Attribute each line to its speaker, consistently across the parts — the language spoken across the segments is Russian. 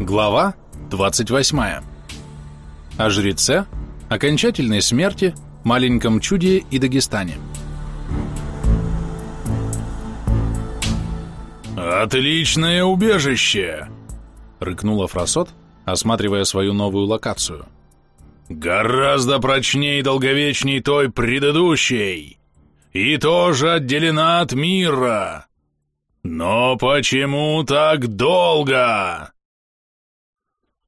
Speaker 1: Глава 28. О жреце, окончательной смерти, маленьком чуде и Дагестане.
Speaker 2: «Отличное убежище!»
Speaker 1: — рыкнула Фросот, осматривая свою новую локацию.
Speaker 2: «Гораздо прочнее и долговечней той предыдущей, и тоже отделена от мира. Но почему так долго?»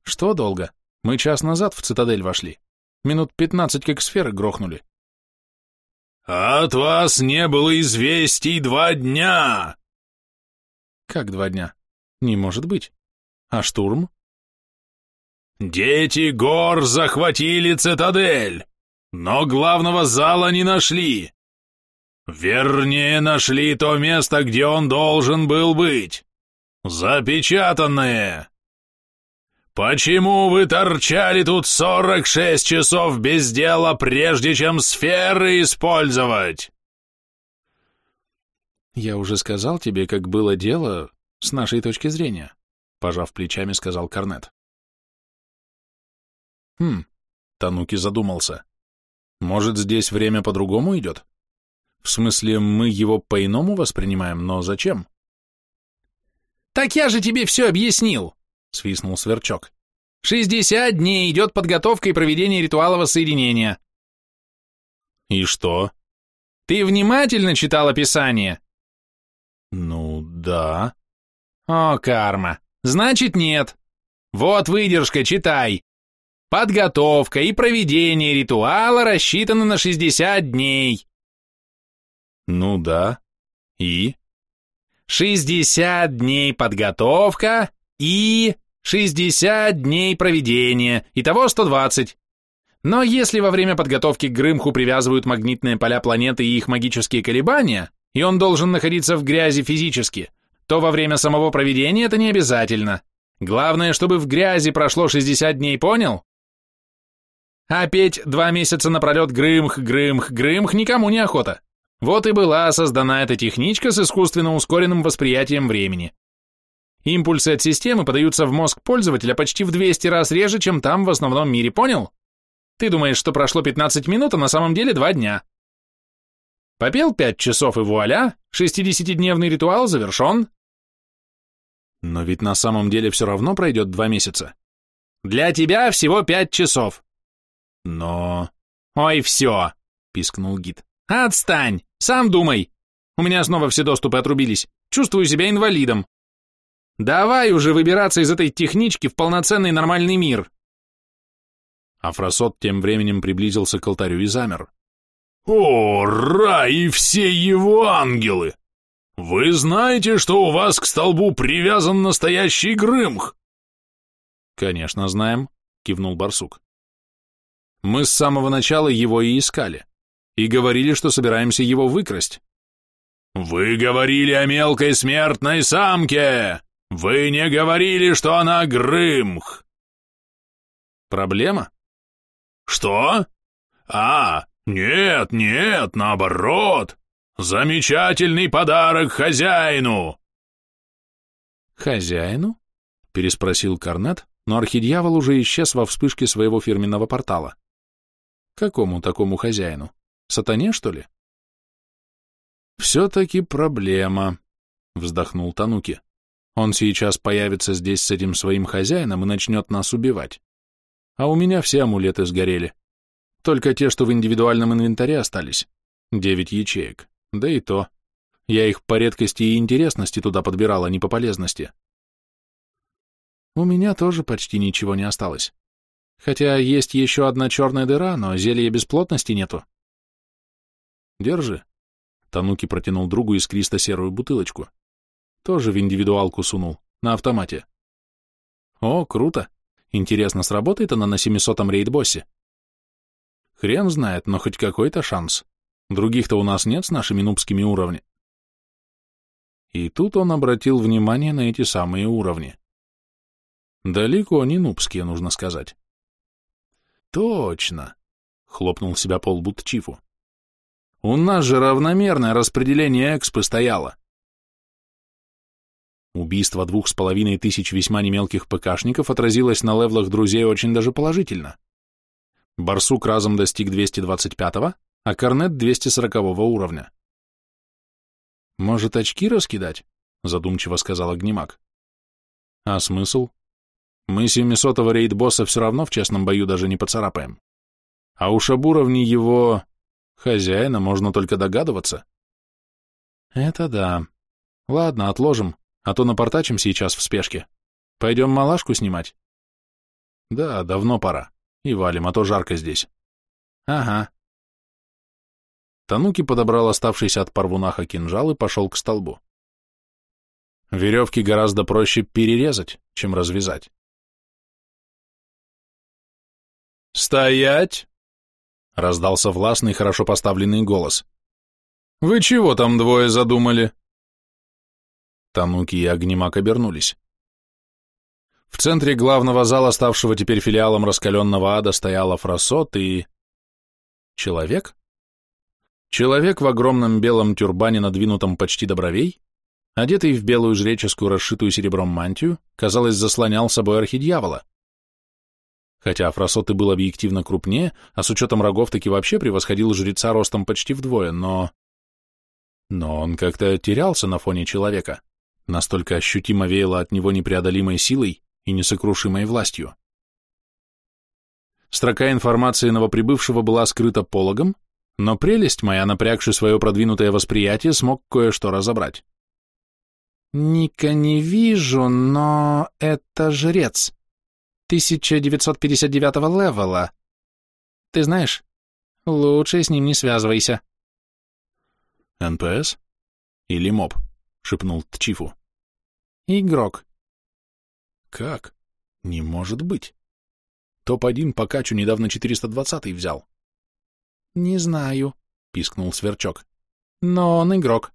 Speaker 1: «Что долго? Мы час назад в цитадель вошли. Минут пятнадцать как сферы грохнули».
Speaker 2: «От вас не было известий два дня!»
Speaker 1: «Как два дня? Не может быть. А штурм?»
Speaker 2: «Дети гор захватили цитадель, но главного зала не нашли. Вернее, нашли то место, где он должен был быть. Запечатанное. Почему вы торчали тут сорок шесть часов без дела, прежде чем сферы использовать?»
Speaker 1: «Я уже сказал тебе, как было дело с нашей точки зрения», — пожав плечами, сказал Корнет. «Хм», — Тануки задумался. «Может, здесь время по-другому идет? В смысле, мы его по-иному воспринимаем, но зачем?»
Speaker 3: «Так я же тебе все объяснил», — свистнул Сверчок. «Шестьдесят дней идет подготовка и проведение ритуала воссоединения».
Speaker 1: «И что?»
Speaker 3: «Ты внимательно читал описание?»
Speaker 1: «Ну, да».
Speaker 3: «О, карма! Значит, нет. Вот выдержка, читай. Подготовка и проведение ритуала рассчитаны на 60 дней».
Speaker 1: «Ну да. И?»
Speaker 3: «60 дней подготовка и 60 дней проведения. Итого 120. Но если во время подготовки к Грымху привязывают магнитные поля планеты и их магические колебания, и он должен находиться в грязи физически, то во время самого проведения это не обязательно. Главное, чтобы в грязи прошло 60 дней, понял? А петь два месяца напролет Грымх, Грымх, Грымх никому не охота. Вот и была создана эта техничка с искусственно ускоренным восприятием времени. Импульсы от системы подаются в мозг пользователя почти в 200 раз реже, чем там в основном мире, понял? Ты думаешь, что прошло 15 минут, а на самом деле 2 дня. Попел 5 часов и вуаля, 60-дневный ритуал завершен.
Speaker 1: Но ведь на самом деле все равно пройдет 2 месяца.
Speaker 3: Для тебя всего 5 часов.
Speaker 1: Но...
Speaker 3: Ой, все, пискнул гид. Отстань, сам думай. У меня снова все доступы отрубились. Чувствую себя инвалидом. Давай уже выбираться из этой технички в полноценный нормальный мир.
Speaker 1: Афросот тем временем приблизился к алтарю и замер.
Speaker 2: «О, и все его ангелы! Вы знаете, что у вас к столбу привязан настоящий Грымх?»
Speaker 1: «Конечно знаем», — кивнул барсук. «Мы с самого начала его и искали, и говорили, что собираемся его выкрасть».
Speaker 2: «Вы говорили о мелкой смертной самке! Вы не говорили, что она Грымх!»
Speaker 1: «Проблема?»
Speaker 2: «Что? А, нет, нет, наоборот! Замечательный подарок хозяину!»
Speaker 1: «Хозяину?» — переспросил Корнет, но архидьявол уже исчез во вспышке своего фирменного портала. «Какому такому хозяину? Сатане, что ли?» «Все-таки проблема», — вздохнул Тануки. «Он сейчас появится здесь с этим своим хозяином и начнет нас убивать. А у меня все амулеты сгорели. Только те, что в индивидуальном инвентаре остались. Девять ячеек. Да и то. Я их по редкости и интересности туда подбирал, а не по полезности. У меня тоже почти ничего не осталось. Хотя есть еще одна черная дыра, но зелья бесплотности нету. Держи. Тануки протянул другу искристо-серую бутылочку. Тоже в индивидуалку сунул, на автомате. О, круто. Интересно, сработает она на 700-м рейд-боссе? Хрен знает, но хоть какой-то шанс. Других-то у нас нет с нашими нубскими уровнями. И тут он обратил внимание на эти самые уровни. Далеко не нубские, нужно сказать. Точно, хлопнул себя по лбу. У нас же равномерное распределение экспы стояло. Убийство двух с половиной тысяч весьма немелких ПКшников отразилось на левлах друзей очень даже положительно. Барсук разом достиг 225-го, а Корнет 240-го уровня. «Может, очки раскидать?» — задумчиво сказал Огнемак. «А смысл? Мы 700-го рейд-босса все равно в честном бою даже не поцарапаем. А уж об уровне его... хозяина можно только догадываться». «Это да. Ладно, отложим, а то напортачим сейчас в спешке. Пойдем малашку снимать?» «Да, давно пора. И валим, а то жарко здесь». «Ага», Тануки подобрал оставшийся от парвунаха кинжал и пошел к столбу. Веревки гораздо проще перерезать, чем развязать.
Speaker 2: «Стоять!» — раздался властный, хорошо поставленный голос. «Вы чего там двое задумали?»
Speaker 1: Тануки и Огнемак обернулись. В центре главного зала, ставшего теперь филиалом раскаленного ада, стояла Фросот и... Человек? Человек в огромном белом тюрбане, надвинутом почти до бровей, одетый в белую жреческую, расшитую серебром мантию, казалось, заслонял собой архидьявола. Хотя Афросот и был объективно крупнее, а с учетом рогов таки вообще превосходил жреца ростом почти вдвое, но... Но он как-то терялся на фоне человека, настолько ощутимо веяло от него непреодолимой силой и несокрушимой властью. Строка информации новоприбывшего была скрыта пологом, но прелесть моя, напрягши свое продвинутое восприятие, смог кое-что разобрать. «Ника не вижу, но это жрец. 1959-го левела. Ты знаешь, лучше с ним не связывайся». «НПС? Или моб?» — шепнул Тчифу. «Игрок». «Как? Не может быть. Топ-1 по качу недавно 420-й взял». «Не знаю», — пискнул Сверчок. «Но он игрок.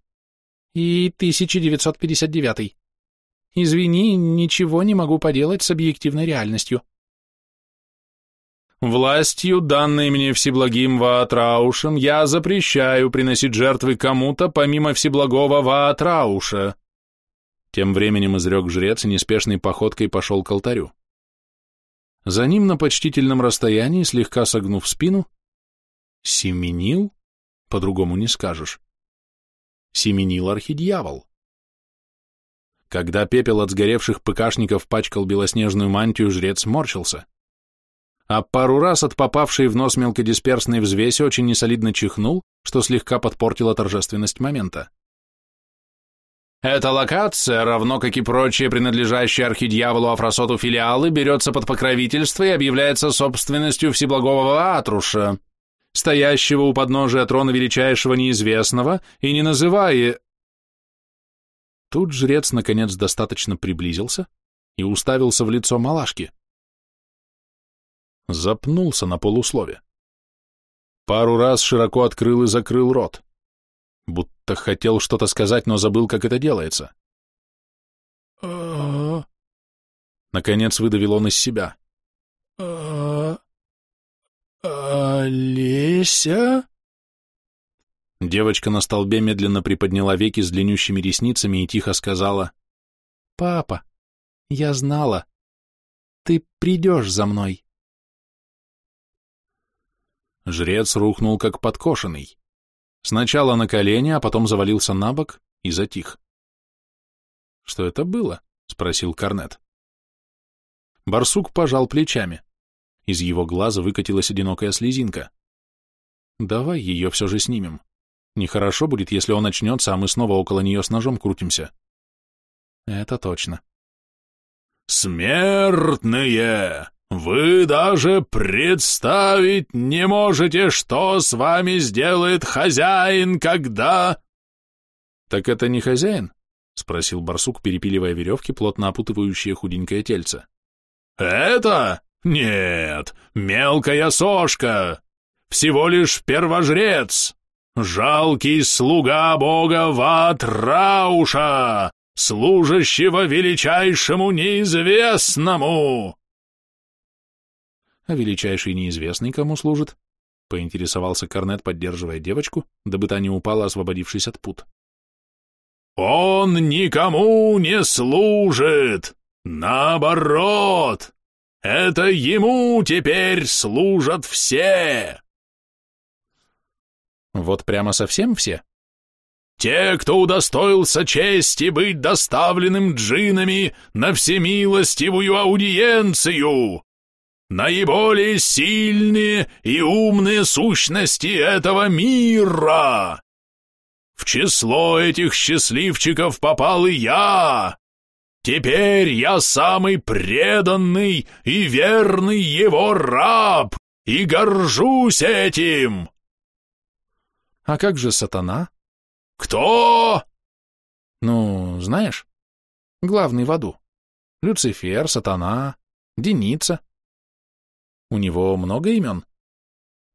Speaker 1: И 1959-й. Извини, ничего не могу поделать с объективной реальностью».
Speaker 2: «Властью, данной мне Всеблагим Ваатраушем, я запрещаю приносить жертвы кому-то, помимо Всеблагого Ваатрауша», тем временем изрек жрец и неспешной походкой пошел к алтарю. За ним на почтительном расстоянии, слегка согнув спину, Семенил? По-другому не скажешь. Семенил архидьявол. Когда пепел от сгоревших ПКшников пачкал белоснежную мантию, жрец морщился. А пару раз от попавшей в нос мелкодисперсной взвеси очень несолидно чихнул, что слегка подпортило торжественность момента.
Speaker 3: Эта локация, равно как и прочие принадлежащие архидьяволу Афросоту филиалы, берется под покровительство и объявляется собственностью Всеблагого Атруша стоящего у подножия трона величайшего неизвестного, и не называя... Тут жрец, наконец, достаточно приблизился и уставился в лицо малашки. Запнулся на полуслове. Пару раз широко открыл и закрыл рот, будто хотел что-то сказать, но забыл, как это делается. Наконец выдавил он из себя.
Speaker 4: «Олеся?»
Speaker 1: Девочка на столбе медленно приподняла веки с длиннющими ресницами и тихо сказала, «Папа, я знала. Ты придешь за мной». Жрец рухнул как подкошенный. Сначала на колени, а потом завалился на бок и затих. «Что это было?» — спросил Корнет. Барсук пожал плечами. Из его глаза выкатилась одинокая слезинка. Давай ее все же снимем. Нехорошо будет, если он очнется, а мы снова около нее с ножом крутимся. Это точно.
Speaker 2: «Смертные! Вы даже представить не можете, что с вами сделает хозяин, когда...»
Speaker 1: «Так это не хозяин?» — спросил барсук, перепиливая веревки, плотно опутывающие худенькое тельце.
Speaker 2: «Это? Нет, мелкая сошка, всего лишь первожрец, жалкий слуга бога Ватрауша, служащего величайшему неизвестному.
Speaker 1: А величайший неизвестный кому служит? Поинтересовался Корнет, поддерживая девочку, дабы та не упала, освободившись от пут.
Speaker 2: Он никому не служит! Наоборот! Это ему теперь служат все!»
Speaker 1: «Вот прямо совсем все?»
Speaker 2: Те, кто удостоился чести быть доставленным джинами на всемилостивую аудиенцию, наиболее сильные и умные сущности этого мира. В число этих счастливчиков попал и я. Теперь я самый преданный и верный его раб, и горжусь этим.
Speaker 1: А как же сатана?
Speaker 2: «Кто?»
Speaker 1: «Ну, знаешь, главный в аду. Люцифер, Сатана, Деница. У него много имен?»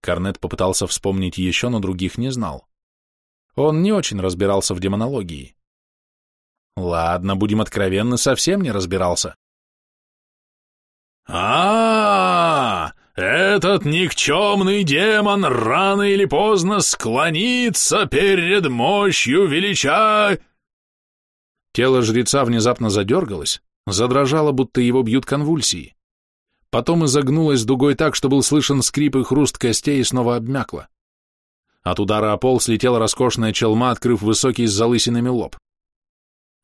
Speaker 1: Корнет попытался вспомнить еще, но других не знал. Он не очень разбирался в демонологии. Ладно, будем откровенны, совсем не разбирался.
Speaker 2: а, -а, -а этот никчемный демон рано или поздно склонится перед мощью велича...»
Speaker 1: Тело жреца внезапно задергалось, задрожало, будто его бьют конвульсии. Потом изогнулось дугой так, что был слышен скрип и хруст костей и снова обмякло. От удара о пол слетела роскошная челма, открыв высокий с залысинами лоб.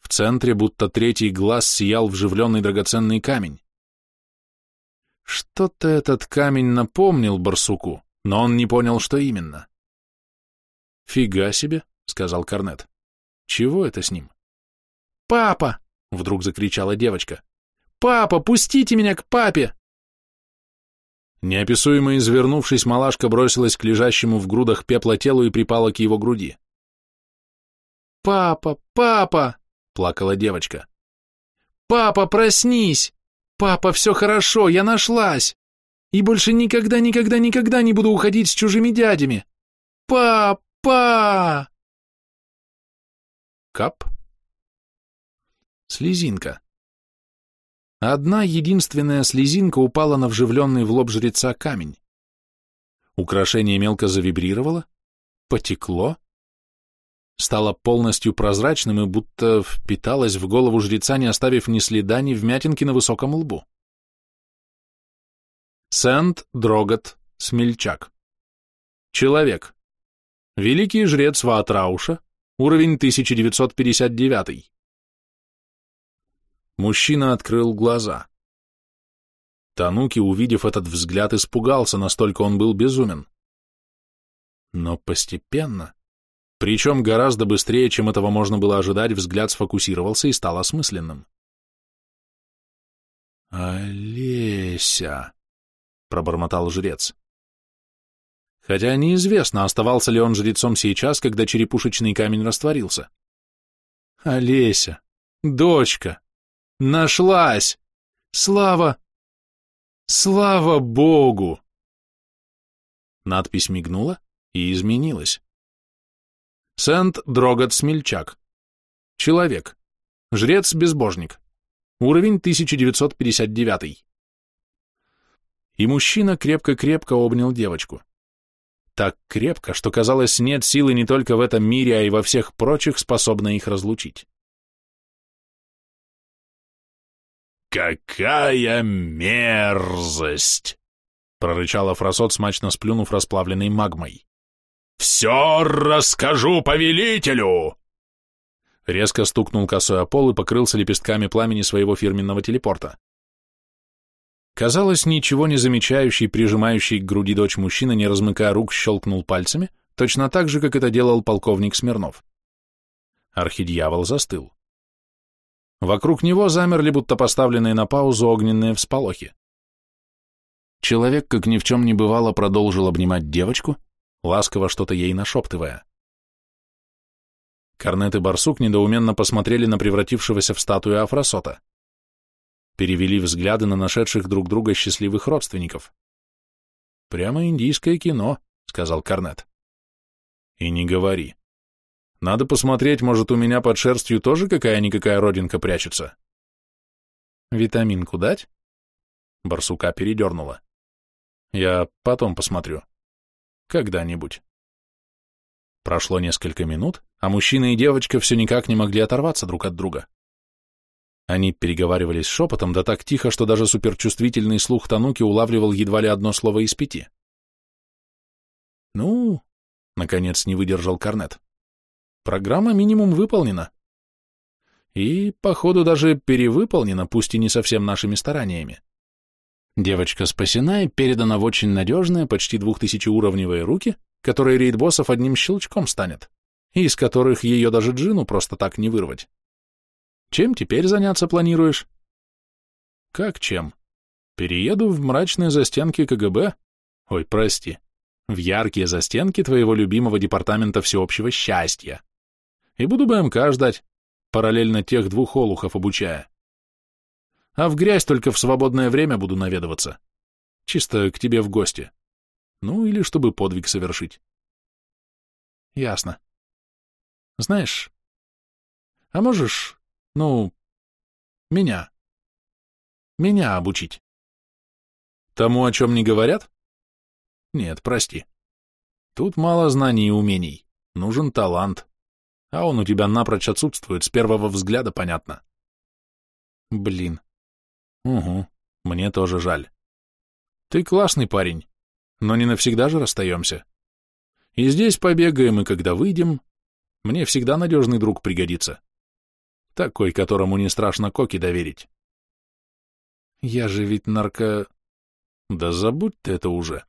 Speaker 1: В центре, будто третий глаз, сиял вживленный драгоценный камень. Что-то этот камень напомнил барсуку, но он не понял, что именно. «Фига себе», — сказал Корнет. «Чего это с ним?» «Папа!» — вдруг закричала девочка. «Папа, пустите меня к папе!» Неописуемо извернувшись, малашка бросилась к лежащему в грудах пепла телу и припала к его груди. «Папа, папа!» — плакала девочка. «Папа, проснись! «Папа, все хорошо, я нашлась! И больше никогда, никогда, никогда не буду уходить с чужими дядями! Папа!» Кап. Слезинка. Одна единственная слезинка упала на вживленный в лоб жреца камень. Украшение мелко завибрировало, потекло, стало полностью прозрачным и будто впиталось в голову жреца, не оставив ни следа, ни вмятинки на высоком лбу. Сент Дрогот Смельчак. Человек. Великий жрец Ваатрауша, уровень 1959. Мужчина открыл глаза. Тануки, увидев этот взгляд, испугался, настолько он был безумен. Но постепенно причем гораздо быстрее, чем этого можно было ожидать, взгляд сфокусировался и стал осмысленным. «Олеся!» — пробормотал жрец. Хотя неизвестно, оставался ли он жрецом сейчас, когда черепушечный камень растворился. «Олеся! Дочка! Нашлась! Слава! Слава Богу!» Надпись мигнула и изменилась. Сент-Дрогот-Смельчак. Человек. Жрец-безбожник. Уровень 1959. И мужчина крепко-крепко обнял девочку. Так крепко, что, казалось, нет силы не только в этом мире, а и во всех прочих, способной их разлучить.
Speaker 2: «Какая мерзость!» — прорычала Фросот, смачно сплюнув расплавленной магмой. «Все расскажу повелителю!»
Speaker 1: Резко стукнул косой о пол и покрылся лепестками пламени своего фирменного телепорта. Казалось, ничего не замечающий, прижимающий к груди дочь мужчина, не размыкая рук, щелкнул пальцами, точно так же, как это делал полковник Смирнов. Архидьявол застыл. Вокруг него замерли, будто поставленные на паузу огненные всполохи. Человек, как ни в чем не бывало, продолжил обнимать девочку, ласково что-то ей нашептывая. Корнет и Барсук недоуменно посмотрели на превратившегося в статую Афросота. Перевели взгляды на нашедших друг друга счастливых родственников. «Прямо индийское кино», — сказал Корнет. «И не говори. Надо посмотреть, может, у меня под шерстью тоже какая-никакая родинка прячется». «Витаминку дать?» Барсука передернула. «Я потом посмотрю». Когда-нибудь. Прошло несколько минут, а мужчина и девочка все никак не могли оторваться друг от друга. Они переговаривались шепотом, да так тихо, что даже суперчувствительный слух Тануки улавливал едва ли одно слово из пяти. «Ну...» — наконец не выдержал Корнет. «Программа минимум выполнена. И, походу, даже перевыполнена, пусть и не совсем нашими стараниями. Девочка спасена и передана в очень надежные, почти двухтысячеуровневые руки, которые рейд-боссов одним щелчком станет, и из которых ее даже джину просто так не вырвать. Чем теперь заняться планируешь? Как чем? Перееду в мрачные застенки КГБ? Ой, прости. В яркие застенки твоего любимого департамента всеобщего счастья. И буду БМК ждать, параллельно тех двух олухов обучая. А в грязь только в свободное время буду наведываться. Чисто к тебе в гости. Ну, или чтобы подвиг совершить. Ясно. Знаешь, а можешь ну, меня. Меня обучить. Тому, о чем не говорят? Нет, прости. Тут мало знаний и умений. Нужен талант. А он у тебя напрочь отсутствует, с первого взгляда понятно. Блин. Угу, мне тоже жаль. Ты классный парень, но не навсегда же расстаемся. И здесь побегаем, и когда выйдем, мне всегда надежный друг пригодится. Такой, которому не страшно коки доверить. Я же ведь нарко... Да забудь ты это уже.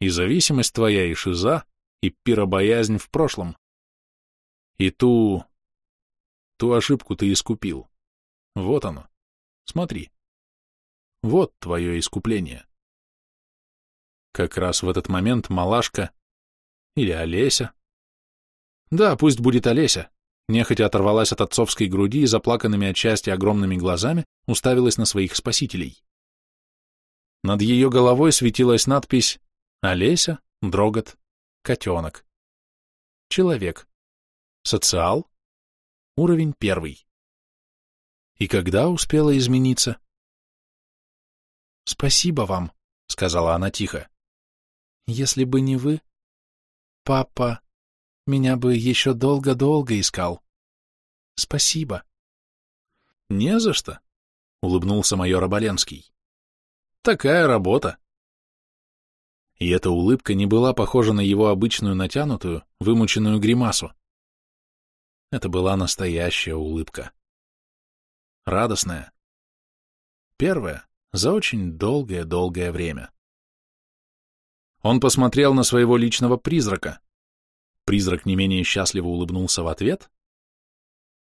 Speaker 1: И зависимость твоя, и шиза, и пиробоязнь в прошлом. И ту... Ту ошибку ты искупил. Вот оно. Смотри. Вот твое искупление. Как раз в этот момент малашка или Олеся. Да, пусть будет Олеся нехотя оторвалась от отцовской груди и заплаканными от счастья огромными глазами уставилась на своих спасителей. Над ее головой светилась надпись «Олеся, Дрогот, Котенок». Человек. Социал. Уровень первый. И когда успела измениться? «Спасибо вам», — сказала она тихо. «Если бы не вы, папа...» Меня бы еще долго-долго искал. Спасибо. Не за что, улыбнулся майор Оболенский. Такая работа. И эта улыбка не была похожа на его обычную натянутую, вымученную гримасу. Это была настоящая улыбка. Радостная. Первая за очень долгое-долгое время. Он посмотрел на своего личного призрака, Призрак не менее счастливо улыбнулся в ответ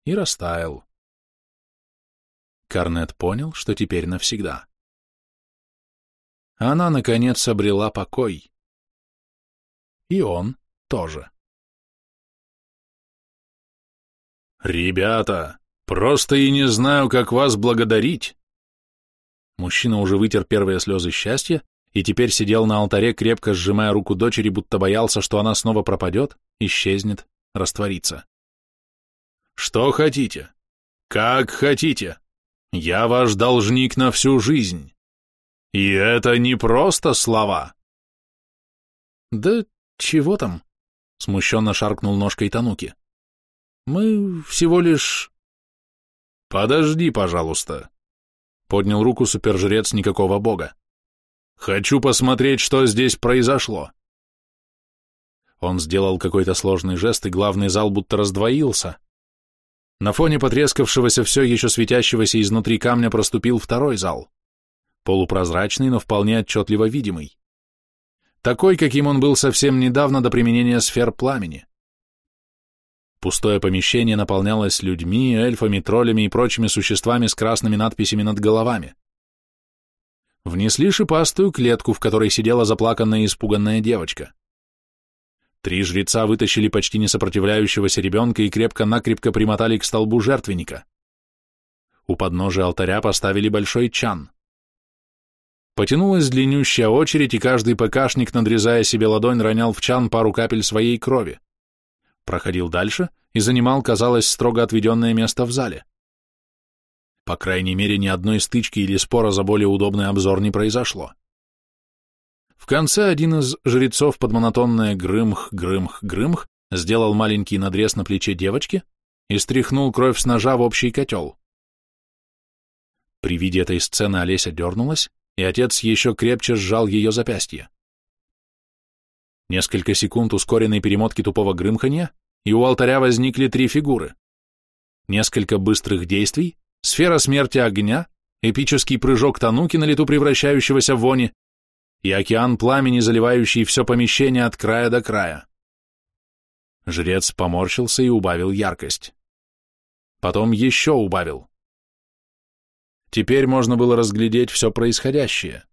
Speaker 1: и растаял. Карнет понял, что теперь навсегда. Она, наконец, обрела покой. И он тоже.
Speaker 2: «Ребята, просто и не знаю, как вас благодарить!»
Speaker 1: Мужчина уже вытер первые слезы счастья и теперь сидел на алтаре, крепко сжимая руку дочери, будто боялся, что она снова пропадет, исчезнет, растворится.
Speaker 2: «Что хотите? Как хотите? Я ваш должник на всю жизнь. И это не просто слова».
Speaker 1: «Да чего там?» — смущенно шаркнул ножкой Тануки. «Мы всего лишь...»
Speaker 2: «Подожди, пожалуйста», — поднял руку супержрец никакого бога. Хочу посмотреть, что здесь произошло.
Speaker 1: Он сделал какой-то сложный жест, и главный зал будто раздвоился. На фоне потрескавшегося все еще светящегося изнутри камня проступил второй зал. Полупрозрачный, но вполне отчетливо видимый. Такой, каким он был совсем недавно до применения сфер пламени. Пустое помещение наполнялось людьми, эльфами, троллями и прочими существами с красными надписями над головами внесли шипастую клетку, в которой сидела заплаканная и испуганная девочка. Три жреца вытащили почти не сопротивляющегося ребенка и крепко-накрепко примотали к столбу жертвенника. У подножия алтаря поставили большой чан. Потянулась длиннющая очередь, и каждый ПКшник, надрезая себе ладонь, ронял в чан пару капель своей крови. Проходил дальше и занимал, казалось, строго отведенное место в зале. По крайней мере, ни одной стычки или спора за более удобный обзор не произошло. В конце один из жрецов под монотонное грымх-грымх-грымх сделал маленький надрез на плече девочки и стряхнул кровь с ножа в общий котел. При виде этой сцены Олеся дернулась, и отец еще крепче сжал ее запястье. Несколько секунд ускоренной перемотки тупого грымханья, и у алтаря возникли три фигуры. Несколько быстрых действий, сфера смерти огня, эпический прыжок Тануки на лету превращающегося в вони и океан пламени, заливающий все помещение от края до края. Жрец поморщился и убавил яркость. Потом еще убавил. Теперь можно было разглядеть все происходящее.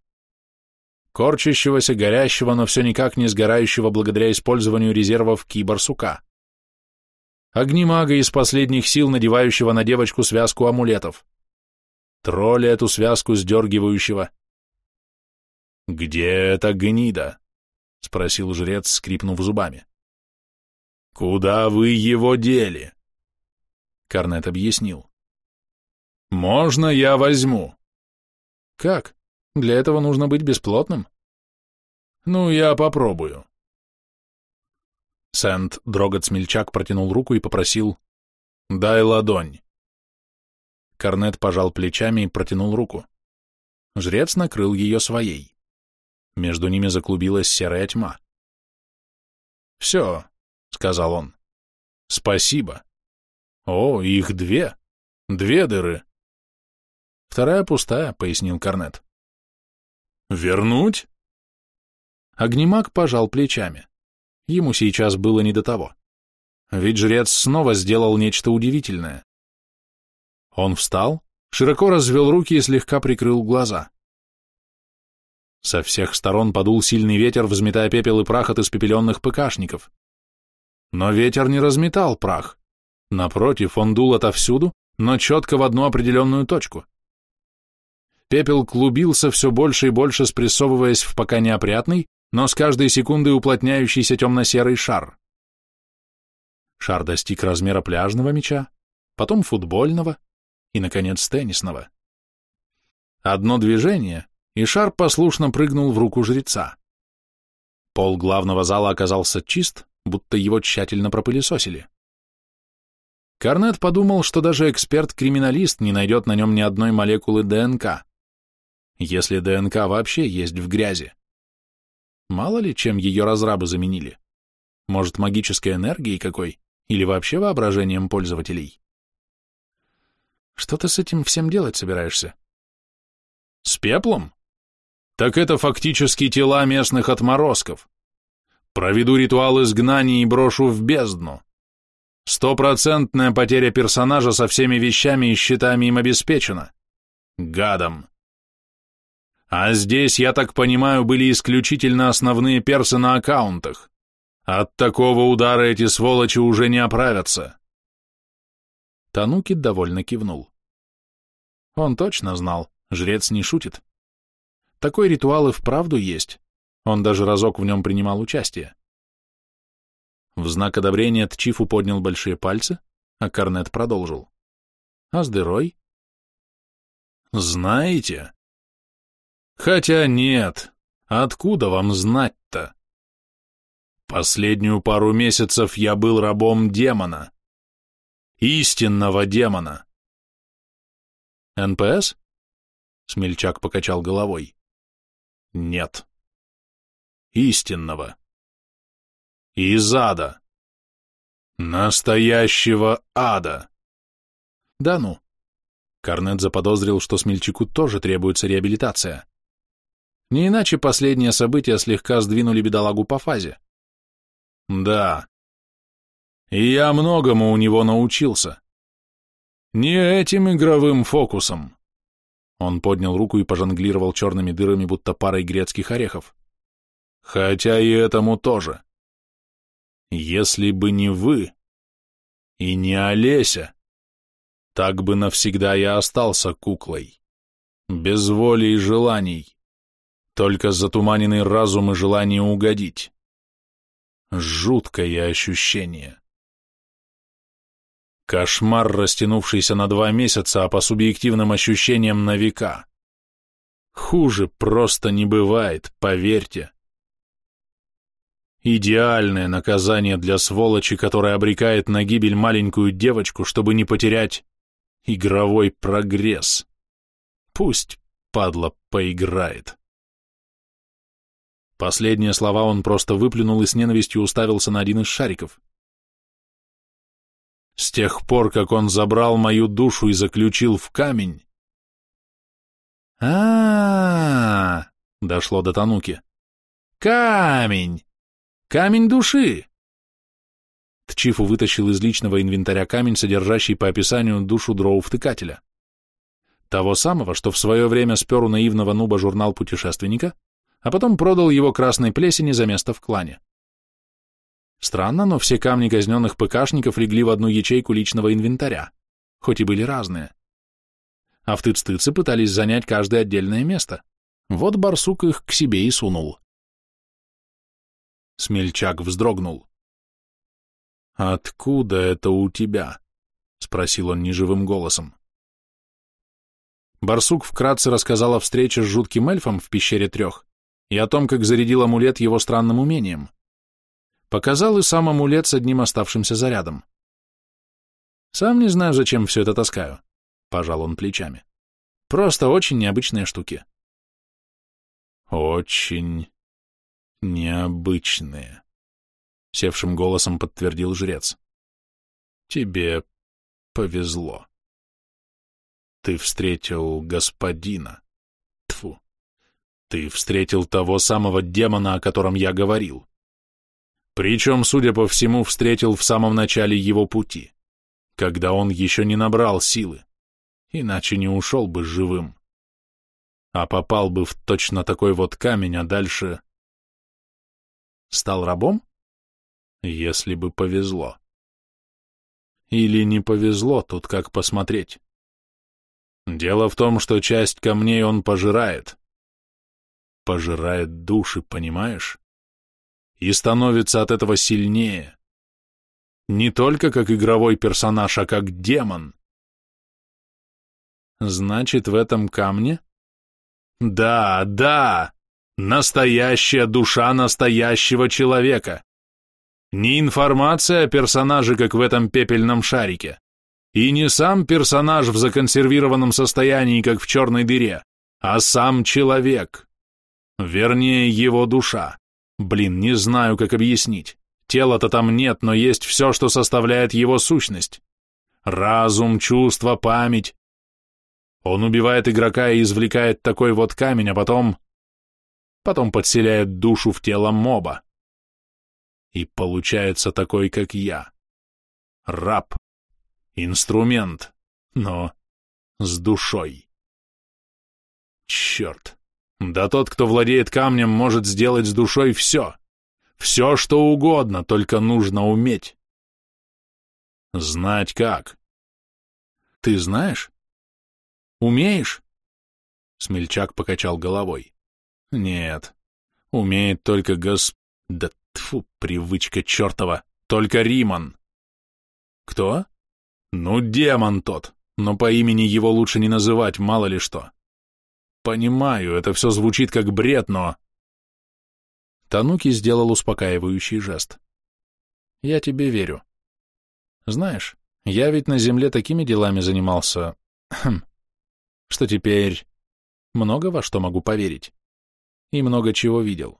Speaker 1: Корчащегося, горящего, но все никак не сгорающего благодаря использованию резервов киборсука. Огнемага из последних сил, надевающего на девочку связку амулетов. Тролля эту связку сдергивающего. «Где эта гнида?» — спросил жрец, скрипнув зубами. «Куда вы его дели?» Карнет объяснил. «Можно я возьму?» «Как? Для этого нужно быть бесплотным?» «Ну, я попробую». Сент Дрогот-смельчак протянул руку и попросил «Дай ладонь». Корнет пожал плечами и протянул руку. Жрец накрыл ее своей. Между ними заклубилась серая тьма. «Все», — сказал он. «Спасибо. О, их две. Две дыры. Вторая пустая, пояснил Корнет. Вернуть? Огнемак пожал плечами. Ему сейчас было не до того. Ведь жрец снова сделал нечто удивительное. Он встал, широко развел руки и слегка прикрыл глаза. Со всех сторон подул сильный ветер, взметая пепел и прах от испепеленных ПКшников. Но ветер не разметал прах. Напротив, он дул отовсюду, но четко в одну определенную точку. Пепел клубился все больше и больше, спрессовываясь в пока неопрятный, но с каждой секундой уплотняющийся темно-серый шар. Шар достиг размера пляжного мяча, потом футбольного и, наконец, теннисного. Одно движение, и шар послушно прыгнул в руку жреца. Пол главного зала оказался чист, будто его тщательно пропылесосили. Карнет подумал, что даже эксперт-криминалист не найдет на нем ни одной молекулы ДНК если ДНК вообще есть в грязи. Мало ли, чем ее разрабы заменили. Может, магической энергией какой? Или вообще воображением пользователей? Что ты с этим всем делать собираешься? С пеплом? Так это фактически тела местных отморозков. Проведу ритуал изгнания и брошу в бездну. Стопроцентная потеря персонажа со всеми вещами и счетами им обеспечена. Гадом. А здесь, я так понимаю, были исключительно основные персы на аккаунтах. От такого удара эти сволочи уже не оправятся. Тануки довольно кивнул. Он точно знал, жрец не шутит. Такой ритуал и вправду есть. Он даже разок в нем принимал участие. В знак одобрения Тчифу поднял большие пальцы, а Корнет продолжил. А с дырой? Знаете, Хотя нет, откуда вам знать-то? Последнюю пару месяцев я был рабом демона. Истинного демона. НПС? Смельчак покачал головой. Нет. Истинного. Из ада. Настоящего ада. Да ну. Корнет заподозрил, что Смельчаку тоже требуется реабилитация. Не иначе последние события слегка сдвинули бедолагу по фазе. Да. И я многому у него научился. Не этим игровым фокусом. Он поднял руку и пожонглировал черными дырами, будто парой грецких орехов. Хотя и этому тоже. Если бы не вы и не Олеся, так бы навсегда я остался куклой, без воли и желаний. Только затуманенный разум и желание угодить. Жуткое ощущение. Кошмар, растянувшийся на два месяца, а по субъективным ощущениям на века. Хуже просто не бывает, поверьте. Идеальное наказание для сволочи, которая обрекает на гибель маленькую девочку, чтобы не потерять игровой прогресс. Пусть, падла, поиграет. Последние слова он просто выплюнул и с ненавистью уставился на один из шариков. С тех пор, как он забрал мою душу и заключил в камень... а, -а, -а, -а дошло до Тануки. «Камень! Камень души!» Тчифу вытащил из личного инвентаря камень, содержащий по описанию душу дроу-втыкателя. Того самого, что в свое время спер у наивного нуба журнал путешественника, а потом продал его красной плесени за место в клане. Странно, но все камни казненных ПКшников легли в одну ячейку личного инвентаря, хоть и были разные. А в тыц-тыцы пытались занять каждое отдельное место. Вот барсук их к себе и сунул. Смельчак вздрогнул. «Откуда это у тебя?» — спросил он неживым голосом. Барсук вкратце рассказал о встрече с жутким эльфом в пещере трех и о том, как зарядил амулет его странным умением. Показал и сам амулет с одним оставшимся зарядом. «Сам не знаю, зачем все это таскаю», — пожал он плечами. «Просто очень необычные штуки». «Очень необычные», — севшим голосом подтвердил жрец. «Тебе повезло. Ты встретил господина. Ты встретил того самого демона, о котором я говорил. Причем, судя по всему, встретил в самом начале его пути, когда он еще не набрал силы, иначе не ушел бы живым. А попал бы в точно такой вот камень, а дальше... Стал рабом? Если бы повезло. Или не повезло, тут как посмотреть. Дело в том, что часть камней он пожирает. Пожирает души, понимаешь? и становится от этого сильнее. Не только как игровой персонаж, а как демон. Значит, в этом камне? Да, да, настоящая душа настоящего человека. Не информация о персонаже, как в этом пепельном шарике, и не сам персонаж в законсервированном состоянии, как в черной дыре, а сам человек, вернее, его душа. Блин, не знаю, как объяснить. Тела-то там нет, но есть все, что составляет его сущность. Разум, чувство, память. Он убивает игрока и извлекает такой вот камень, а потом... Потом подселяет душу в тело моба. И получается такой, как я. Раб. Инструмент. Но с душой. Черт. Да тот, кто владеет камнем, может сделать с душой все. Все, что угодно, только нужно уметь. Знать как. Ты знаешь? Умеешь? Смельчак покачал головой. Нет, умеет только гос... Да тьфу, привычка чертова, только Риман. Кто? Ну, демон тот, но по имени его лучше не называть, мало ли что. Понимаю, это все звучит как бред, но... Тануки сделал успокаивающий жест. Я тебе верю. Знаешь, я ведь на земле такими делами занимался, хм, что теперь много во что могу поверить. И много чего видел.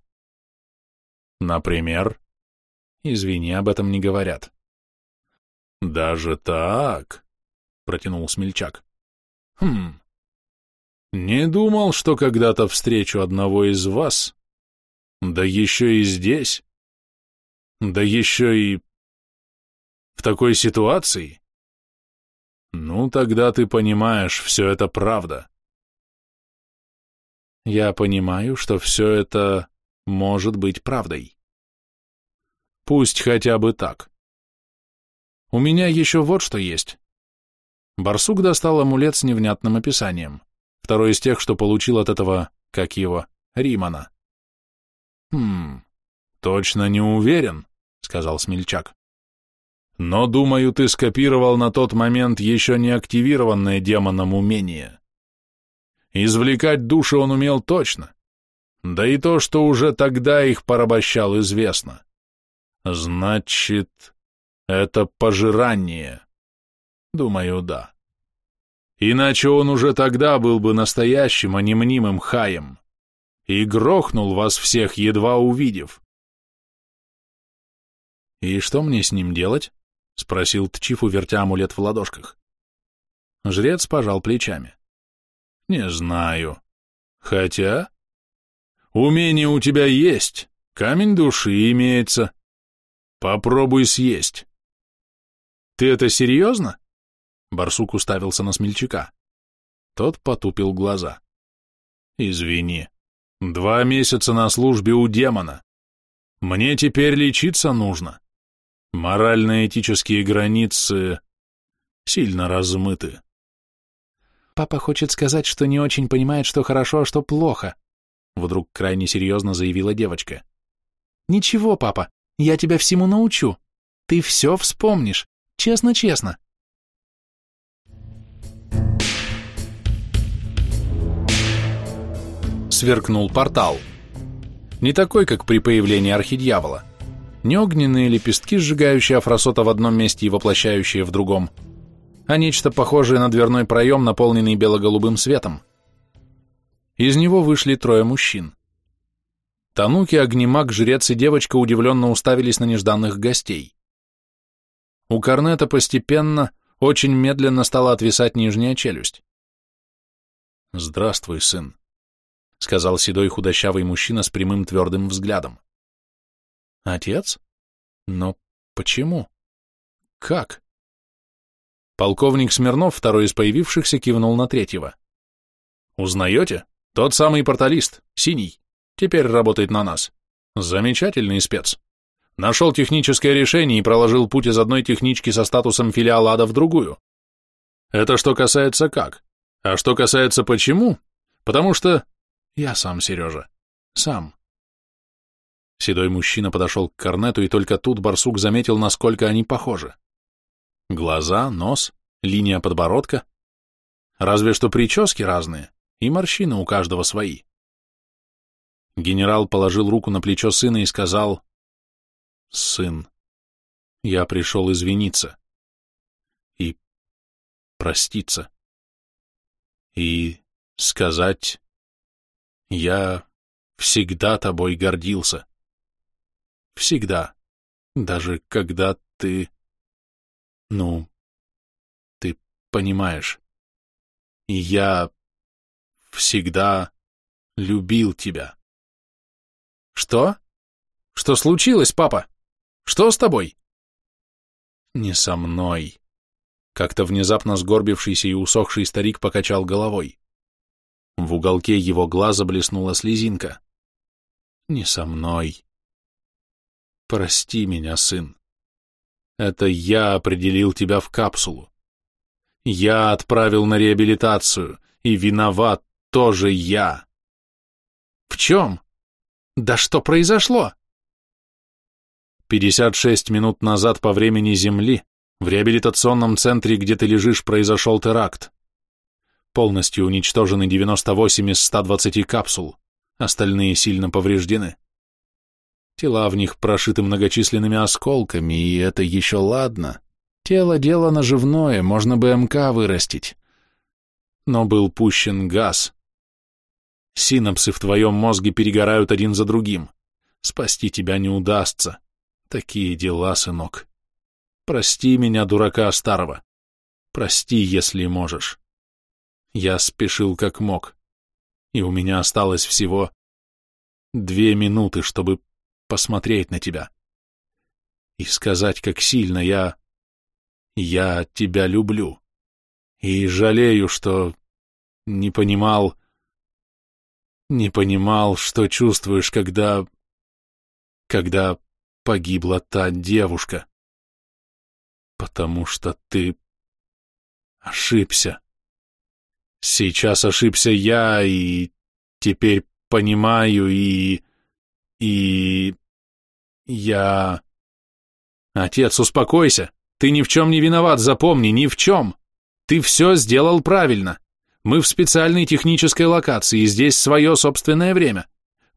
Speaker 1: Например? Извини, об этом не говорят. Даже так? Протянул смельчак. Хм, не думал, что когда-то встречу одного из вас, да еще и здесь, да еще и в такой ситуации. Ну, тогда ты понимаешь, все это правда. Я понимаю, что все это может быть правдой. Пусть хотя бы так. У меня еще вот что есть. Барсук достал амулет с невнятным описанием. Второй из тех, что получил от этого, как его, Римана. «Хм, точно не уверен», — сказал Смельчак. «Но, думаю, ты скопировал на тот момент еще не активированное демоном умение. Извлекать души он умел точно. Да и то, что уже тогда их порабощал, известно. Значит, это пожирание. Думаю, да. Иначе он уже тогда был бы настоящим, а не мнимым хаем. И грохнул вас всех, едва увидев. «И что мне с ним делать?» — спросил Тчифу, вертя амулет в ладошках. Жрец пожал плечами. «Не знаю. Хотя...» «Умение у тебя есть, камень души имеется. Попробуй съесть». «Ты это серьезно?» Барсук уставился на смельчака. Тот потупил глаза. «Извини. Два месяца на службе у демона. Мне теперь лечиться нужно. Морально-этические границы сильно размыты».
Speaker 2: «Папа хочет сказать, что не очень понимает, что хорошо, а что плохо», вдруг крайне серьезно заявила девочка. «Ничего, папа, я тебя всему научу. Ты все вспомнишь. Честно-честно.
Speaker 1: Сверкнул портал. Не такой, как при появлении архидьявола. Не огненные лепестки, сжигающие Афросота в одном месте и воплощающие в другом, а нечто похожее на дверной проем, наполненный бело-голубым светом. Из него вышли трое мужчин. Тануки, огнемаг, жрец и девочка удивленно уставились на нежданных гостей. У Корнета постепенно, очень медленно стала отвисать нижняя челюсть. «Здравствуй, сын», — сказал седой худощавый мужчина с прямым твердым взглядом. «Отец? Но почему? Как?» Полковник Смирнов, второй из появившихся, кивнул на третьего. «Узнаете? Тот самый порталист, синий, теперь работает на нас. Замечательный спец. Нашел техническое решение и проложил путь из одной технички со статусом филиала ада в другую. Это что касается как. А что касается почему? Потому что... Я сам, Сережа. Сам. Седой мужчина подошел к корнету, и только тут барсук заметил, насколько они похожи. Глаза, нос, линия подбородка. Разве что прически разные, и морщины у каждого свои. Генерал положил руку на плечо сына и сказал, сын, я пришел извиниться и проститься и сказать, я всегда тобой гордился. Всегда, даже когда ты, ну, ты понимаешь. И я всегда любил тебя.
Speaker 3: Что? Что случилось, папа? Что с тобой?
Speaker 1: Не со мной. Как-то внезапно сгорбившийся и усохший старик покачал головой. В уголке его глаза блеснула слезинка. Не со мной. Прости меня, сын. Это я определил тебя в капсулу. Я отправил на реабилитацию, и виноват тоже я.
Speaker 3: В чем? Да что произошло?
Speaker 1: 56 минут назад по времени Земли в реабилитационном центре, где ты лежишь, произошел теракт. Полностью уничтожены 98 из 120 капсул, остальные сильно повреждены. Тела в них прошиты многочисленными осколками, и это еще ладно. Тело — дело наживное, можно бы МК вырастить. Но был пущен газ. Синапсы в твоем мозге перегорают один за другим. Спасти тебя не удастся. Такие дела, сынок. Прости меня, дурака старого. Прости, если можешь. Я спешил как мог, и у меня осталось всего две минуты, чтобы посмотреть на тебя и сказать, как сильно я... я тебя люблю. И жалею, что не понимал... не понимал, что чувствуешь, когда... когда погибла та девушка. Потому что ты ошибся. Сейчас ошибся я, и теперь понимаю, и... и... я... Отец, успокойся. Ты ни в чем не виноват, запомни, ни в чем. Ты все сделал правильно. Мы в специальной технической локации, здесь свое собственное время.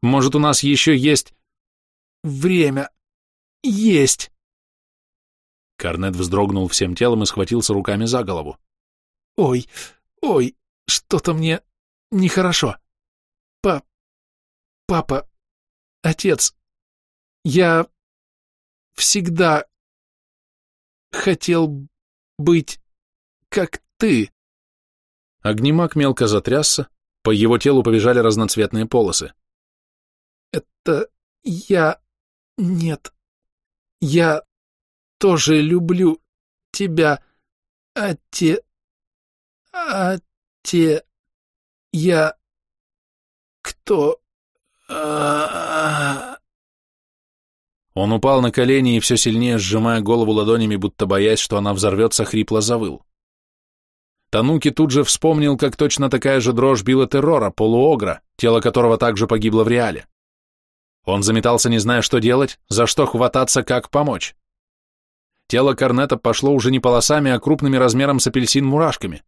Speaker 1: Может, у нас еще есть... время.
Speaker 3: есть!»
Speaker 1: Корнет вздрогнул всем телом и схватился руками за голову.
Speaker 3: «Ой, ой, что-то мне нехорошо. Па... Папа, отец, я всегда хотел быть как ты».
Speaker 1: Огнемак мелко затрясся, по его телу побежали разноцветные полосы.
Speaker 3: «Это я... Нет. Я тоже люблю тебя, те... А те... Я... Кто...
Speaker 1: Он упал на колени и все сильнее сжимая голову ладонями, будто боясь, что она взорвется, хрипло завыл. Тануки тут же вспомнил, как точно такая же дрожь била террора, полуогра, тело которого также погибло в реале. Он заметался, не зная, что делать, за что хвататься, как помочь. Тело Корнета пошло уже не полосами, а крупными размером с апельсин мурашками.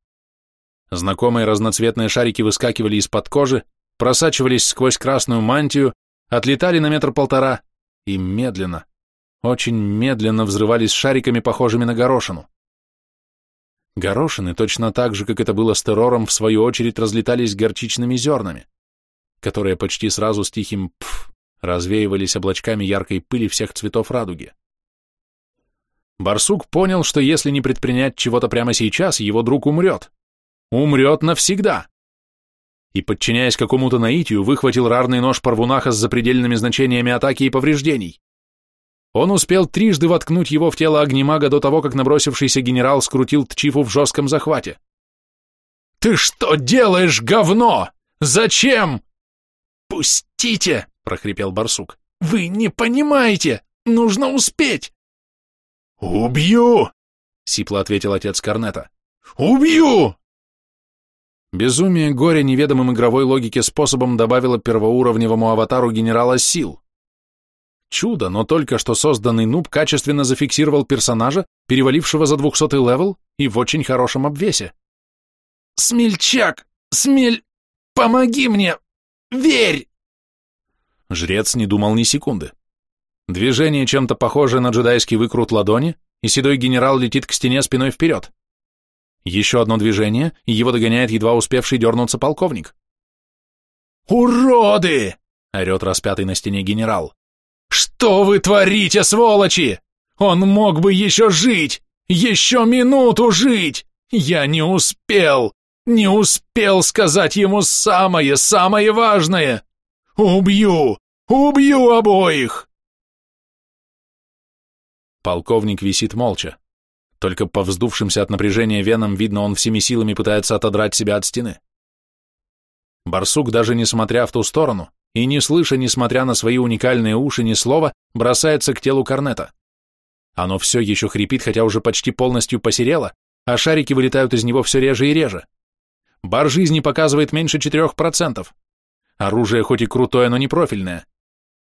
Speaker 1: Знакомые разноцветные шарики выскакивали из-под кожи, просачивались сквозь красную мантию, отлетали на метр-полтора и медленно, очень медленно взрывались шариками, похожими на горошину. Горошины, точно так же, как это было с террором, в свою очередь разлетались горчичными зернами, которые почти сразу с тихим «пф» развеивались облачками яркой пыли всех цветов радуги. Барсук понял, что если не предпринять чего-то прямо сейчас, его друг умрет. Умрет навсегда. И, подчиняясь какому-то наитию, выхватил рарный нож Парвунаха с запредельными значениями атаки и повреждений. Он успел трижды воткнуть его в тело огнемага до того, как набросившийся генерал скрутил Тчифу в жестком захвате. «Ты что делаешь, говно? Зачем?» «Пустите!» — прохрипел барсук. «Вы не понимаете! Нужно успеть!» «Убью!» — сипло ответил отец Корнета. «Убью!» Безумие горя неведомым игровой логике способом добавило первоуровневому аватару генерала сил. Чудо, но только что созданный нуб качественно зафиксировал персонажа, перевалившего за двухсотый левел и в очень хорошем обвесе.
Speaker 3: «Смельчак! Смель... Помоги мне! Верь!»
Speaker 1: Жрец не думал ни секунды. Движение чем-то похожее на джедайский выкрут ладони, и седой генерал летит к стене спиной вперед. Еще одно движение, и его догоняет едва успевший дернуться полковник.
Speaker 3: «Уроды!» — орет распятый на стене генерал. «Что вы творите, сволочи? Он мог бы еще жить! Еще минуту жить! Я не успел! Не успел сказать ему самое-самое важное! Убью! Убью обоих!»
Speaker 1: Полковник висит молча. Только по вздувшимся от напряжения венам видно, он всеми силами пытается отодрать себя от стены. Барсук, даже не смотря в ту сторону, и не слыша, несмотря на свои уникальные уши, ни слова, бросается к телу корнета. Оно все еще хрипит, хотя уже почти полностью посерело, а шарики вылетают из него все реже и реже. Бар жизни показывает меньше 4%. Оружие хоть и крутое, но не профильное.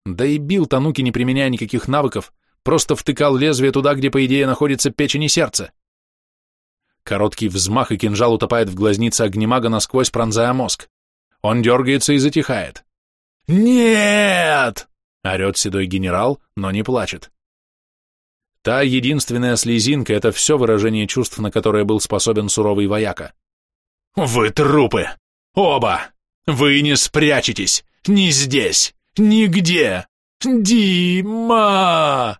Speaker 1: Да и бил Тануки, не применяя никаких навыков, просто втыкал лезвие туда, где, по идее, находится печень и сердце. Короткий взмах, и кинжал утопает в глазнице огнемага, насквозь пронзая мозг. Он дергается и затихает.
Speaker 3: «Нет!»
Speaker 1: — орет седой генерал, но не плачет. Та единственная слезинка — это все выражение чувств, на которое был способен суровый вояка.
Speaker 3: «Вы трупы! Оба! Вы не спрячетесь! Ни здесь! Нигде! Дима!»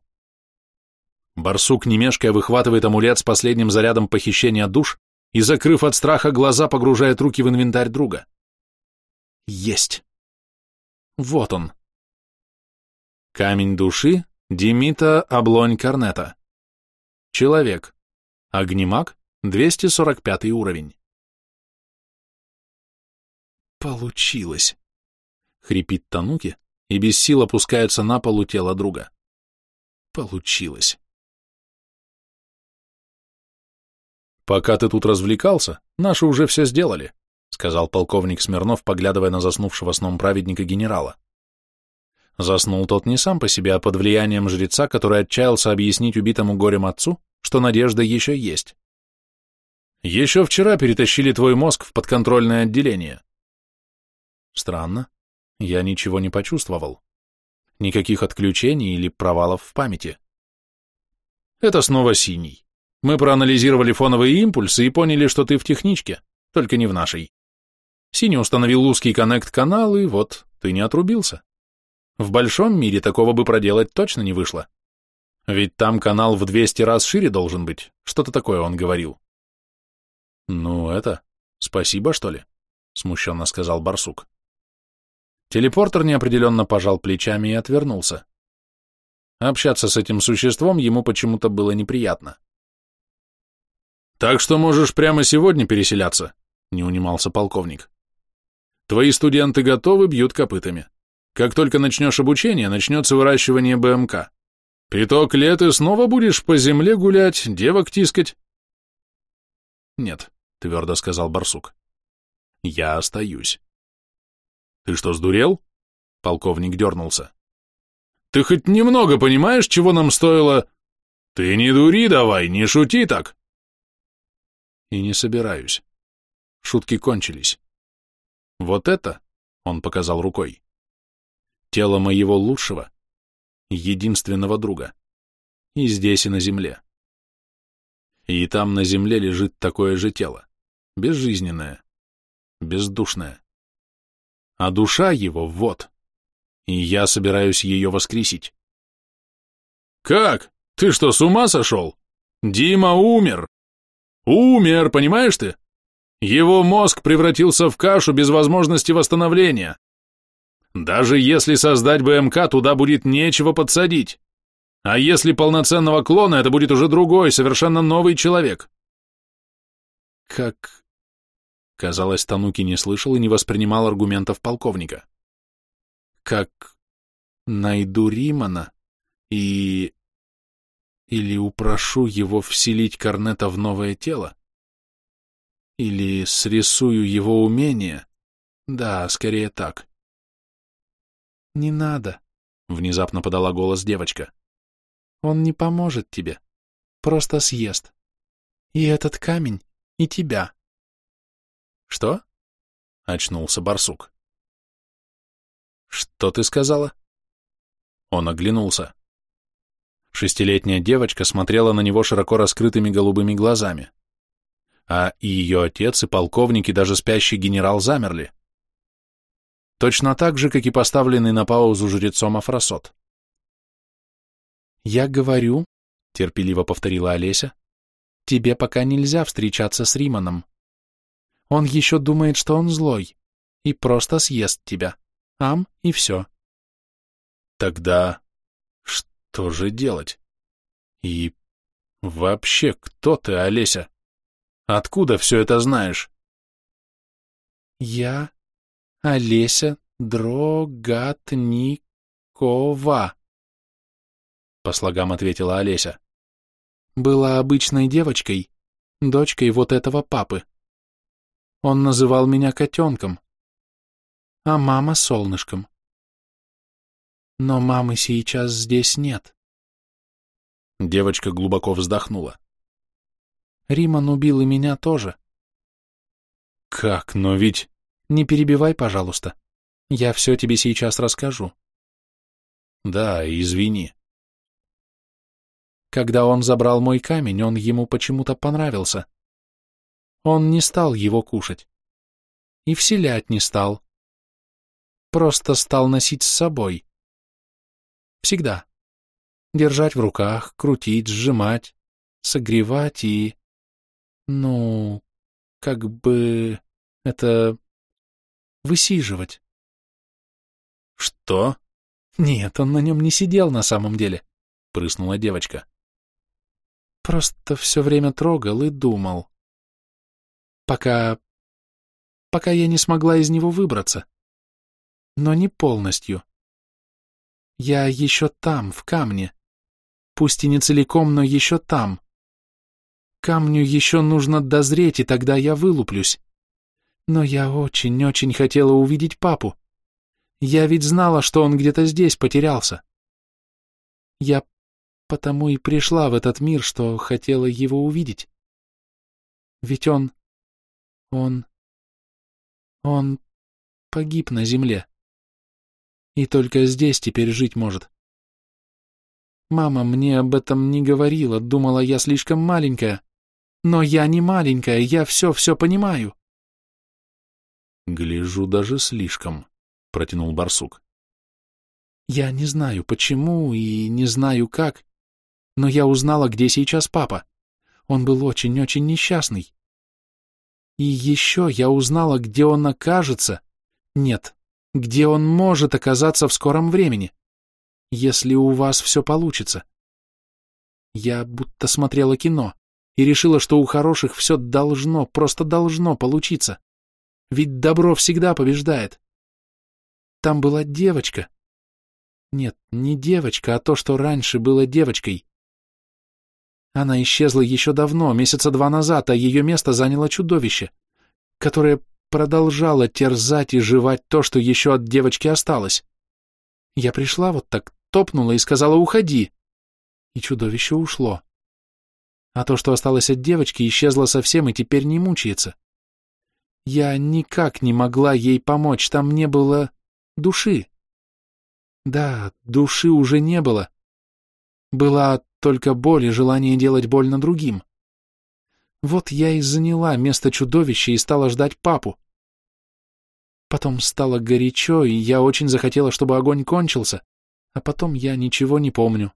Speaker 1: Барсук, не выхватывает амулет с последним зарядом похищения душ и, закрыв от страха глаза, погружает руки в инвентарь друга. Есть. Вот он. Камень души Димита Облонь Корнета. Человек. Огнемаг, 245 уровень. Получилось. Хрипит Тануки и без сил опускается на полу тело друга. Получилось. Пока ты тут развлекался, наши уже все сделали сказал полковник Смирнов, поглядывая на заснувшего сном праведника генерала. Заснул тот не сам по себе, а под влиянием жреца, который отчаялся объяснить убитому горем отцу, что надежда еще есть. Еще вчера перетащили твой мозг в подконтрольное отделение. Странно. Я ничего не почувствовал. Никаких отключений или провалов в памяти.
Speaker 2: Это снова синий. Мы проанализировали фоновые импульсы и поняли, что ты в техничке, только не в нашей. Синий установил узкий коннект-канал, и вот, ты не отрубился. В большом мире такого бы проделать точно не вышло. Ведь там канал в 200 раз шире должен быть. Что-то такое он говорил.
Speaker 1: Ну, это... Спасибо, что ли? Смущенно сказал барсук.
Speaker 2: Телепортер неопределенно пожал плечами и отвернулся. Общаться с этим существом ему почему-то было неприятно. «Так что можешь прямо сегодня переселяться», — не унимался полковник. «Твои студенты готовы, бьют копытами. Как только начнешь обучение, начнется выращивание БМК. Приток лет и снова будешь по земле гулять, девок тискать?»
Speaker 1: «Нет», — твердо сказал барсук. «Я остаюсь».
Speaker 2: «Ты что, сдурел?» Полковник дернулся. «Ты хоть немного понимаешь, чего нам стоило...» «Ты не дури давай, не шути так!»
Speaker 1: «И не собираюсь. Шутки кончились. Вот это, — он показал рукой, — тело моего лучшего, единственного друга. И здесь, и на земле. И там на земле лежит такое же тело, безжизненное, бездушное а душа его вот. И я собираюсь ее воскресить.
Speaker 2: Как? Ты что, с ума сошел? Дима умер. Умер, понимаешь ты? Его мозг превратился в кашу без возможности восстановления. Даже если создать БМК, туда будет нечего подсадить. А если полноценного клона, это будет уже другой, совершенно новый человек.
Speaker 1: Как Казалось, Тануки не слышал и не воспринимал аргументов полковника. Как найду Римана и... Или упрошу его вселить Корнета в новое тело? Или срисую его умение? Да, скорее так. «Не надо», — внезапно подала голос девочка. «Он не поможет тебе. Просто съест. И этот камень, и тебя.
Speaker 2: «Что?» — очнулся барсук.
Speaker 1: «Что ты сказала?» Он оглянулся. Шестилетняя девочка смотрела на него широко раскрытыми голубыми глазами. А и ее отец, и полковник, и даже спящий генерал замерли. Точно так же, как и поставленный на паузу жрецом Афросот. «Я говорю», — терпеливо повторила Олеся, — «тебе пока нельзя встречаться с Риманом. Он еще думает, что он злой, и просто съест тебя. Ам, и все.
Speaker 2: Тогда что же делать? И вообще, кто ты, Олеся? Откуда все это знаешь?
Speaker 1: Я Олеся Дрогатникова, по слогам ответила Олеся. Была обычной девочкой, дочкой вот этого папы. Он называл меня котенком, а мама — солнышком. Но мамы сейчас здесь нет.
Speaker 2: Девочка глубоко вздохнула.
Speaker 1: Риман убил и меня тоже.
Speaker 2: Как? Но ведь...
Speaker 1: Не перебивай, пожалуйста. Я все тебе сейчас расскажу.
Speaker 2: Да, извини.
Speaker 1: Когда он забрал мой камень, он ему почему-то понравился. Он не стал его кушать. И вселять не стал. Просто стал носить с собой. Всегда. Держать в руках, крутить, сжимать, согревать и... Ну, как бы... это... высиживать.
Speaker 2: Что?
Speaker 1: Нет, он на нем не сидел на самом деле, прыснула девочка. Просто все время трогал и думал пока... пока я не смогла из него выбраться. Но не полностью. Я еще там, в камне. Пусть и не целиком, но еще там. Камню еще нужно дозреть, и тогда я вылуплюсь. Но я очень-очень хотела увидеть папу. Я ведь знала, что он где-то здесь потерялся. Я потому и пришла в этот мир, что хотела его увидеть. Ведь он он... он погиб на земле.
Speaker 2: И только здесь теперь жить может. Мама мне об этом не говорила, думала, я слишком маленькая. Но я не маленькая, я все-все понимаю.
Speaker 1: Гляжу даже слишком, протянул барсук.
Speaker 2: Я не знаю почему и не знаю как, но я узнала, где сейчас папа. Он был очень-очень несчастный. И еще я узнала, где он окажется. Нет, где он может оказаться в скором времени если у вас все получится. Я будто смотрела кино и решила, что у хороших все должно, просто должно получиться. Ведь добро всегда побеждает. Там была девочка. Нет, не девочка, а то, что раньше было девочкой. Она исчезла еще давно, месяца два назад, а ее место заняло чудовище, которое продолжало терзать и жевать то, что еще от девочки осталось. Я пришла вот так топнула и сказала «Уходи!» И чудовище ушло. А то, что осталось от девочки, исчезло совсем и теперь не мучается. Я никак не могла ей помочь, там не было души. Да, души уже не было. Была только боль и желание делать больно другим. Вот я и заняла место чудовища и стала ждать папу. Потом стало горячо, и я очень захотела, чтобы огонь кончился, а потом я ничего не помню.